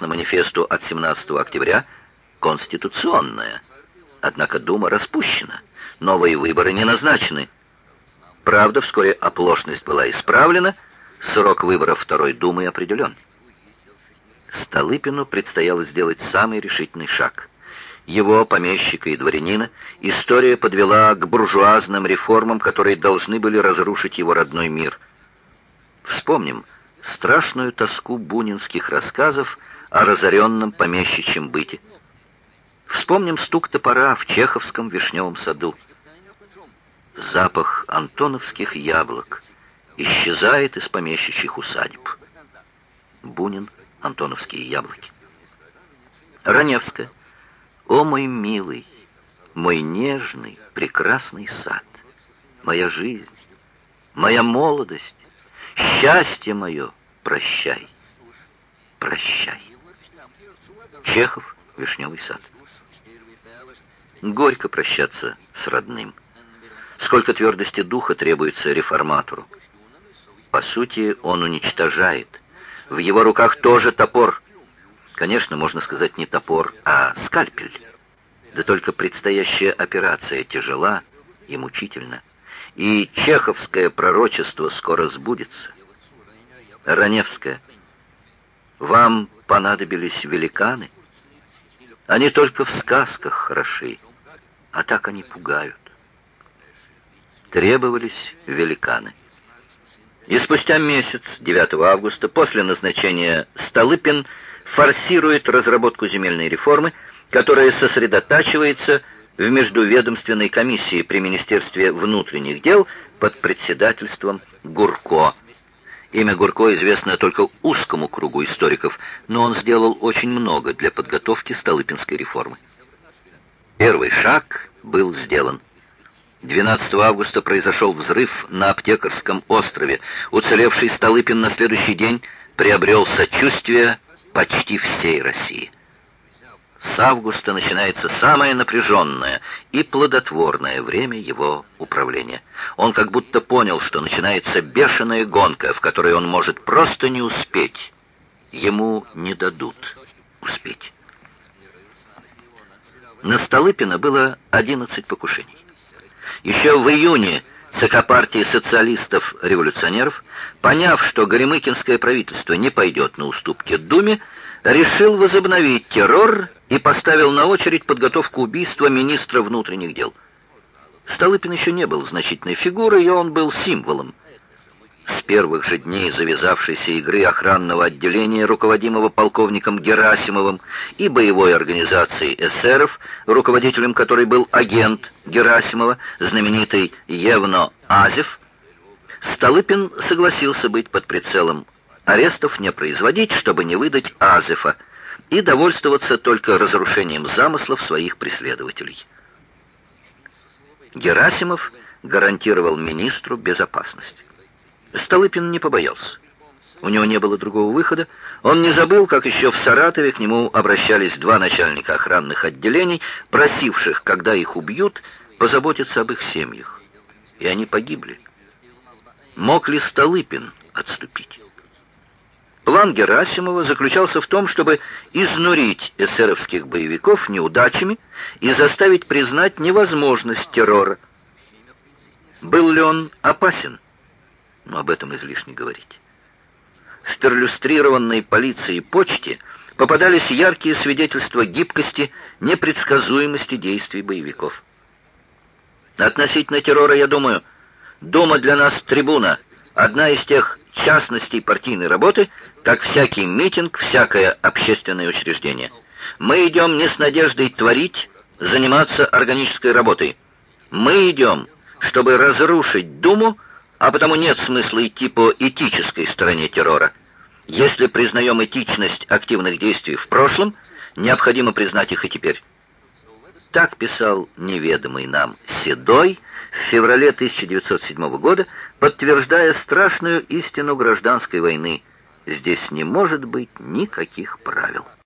согласно манифесту от 17 октября, конституционная. Однако Дума распущена, новые выборы не назначены. Правда, вскоре оплошность была исправлена, срок выборов Второй Думы определен. Столыпину предстояло сделать самый решительный шаг. Его, помещика и дворянина, история подвела к буржуазным реформам, которые должны были разрушить его родной мир. Вспомним страшную тоску бунинских рассказов о разоренном помещичьем быте. Вспомним стук топора в чеховском вишневом саду. Запах антоновских яблок исчезает из помещичьих усадеб. Бунин антоновские яблоки. Раневская. О, мой милый, мой нежный, прекрасный сад, моя жизнь, моя молодость, счастье мое, прощай, прощай. Чехов, Вишневый сад. Горько прощаться с родным. Сколько твердости духа требуется реформатору. По сути, он уничтожает, в его руках тоже топор. Конечно, можно сказать не топор, а скальпель. Да только предстоящая операция тяжела и мучительна. И чеховское пророчество скоро сбудется. Раневская, вам понадобились великаны? Они только в сказках хороши, а так они пугают. Требовались великаны. И спустя месяц, 9 августа, после назначения Столыпин форсирует разработку земельной реформы, которая сосредотачивается в междуведомственной комиссии при Министерстве внутренних дел под председательством Гурко. Имя Гурко известно только узкому кругу историков, но он сделал очень много для подготовки Столыпинской реформы. Первый шаг был сделан. 12 августа произошел взрыв на Аптекарском острове. Уцелевший Столыпин на следующий день приобрел сочувствие почти всей России. С августа начинается самое напряженное и плодотворное время его управления. Он как будто понял, что начинается бешеная гонка, в которой он может просто не успеть. Ему не дадут успеть. На Столыпина было 11 покушений. Еще в июне ЦК партии социалистов-революционеров, поняв, что Горемыкинское правительство не пойдет на уступки Думе, решил возобновить террор и поставил на очередь подготовку убийства министра внутренних дел. Столыпин еще не был значительной фигурой, и он был символом. С первых же дней завязавшейся игры охранного отделения, руководимого полковником Герасимовым, и боевой организации эсеров, руководителем которой был агент Герасимова, знаменитый Евно Азев, Столыпин согласился быть под прицелом арестов не производить, чтобы не выдать Азефа, и довольствоваться только разрушением замыслов своих преследователей. Герасимов гарантировал министру безопасность. Столыпин не побоялся. У него не было другого выхода. Он не забыл, как еще в Саратове к нему обращались два начальника охранных отделений, просивших, когда их убьют, позаботиться об их семьях. И они погибли. Мог ли Столыпин отступить? План Герасимова заключался в том, чтобы изнурить эсеровских боевиков неудачами и заставить признать невозможность террора. Был ли он опасен? но об этом излишне говорить. В перлюстрированной полиции почте попадались яркие свидетельства гибкости, непредсказуемости действий боевиков. Относительно террора, я думаю, дома для нас трибуна, одна из тех частностей партийной работы, как всякий митинг, всякое общественное учреждение. Мы идем не с надеждой творить, заниматься органической работой. Мы идем, чтобы разрушить Думу, а потому нет смысла идти по этической стороне террора. Если признаем этичность активных действий в прошлом, необходимо признать их и теперь. Так писал неведомый нам Седой в феврале 1907 года, подтверждая страшную истину гражданской войны. Здесь не может быть никаких правил.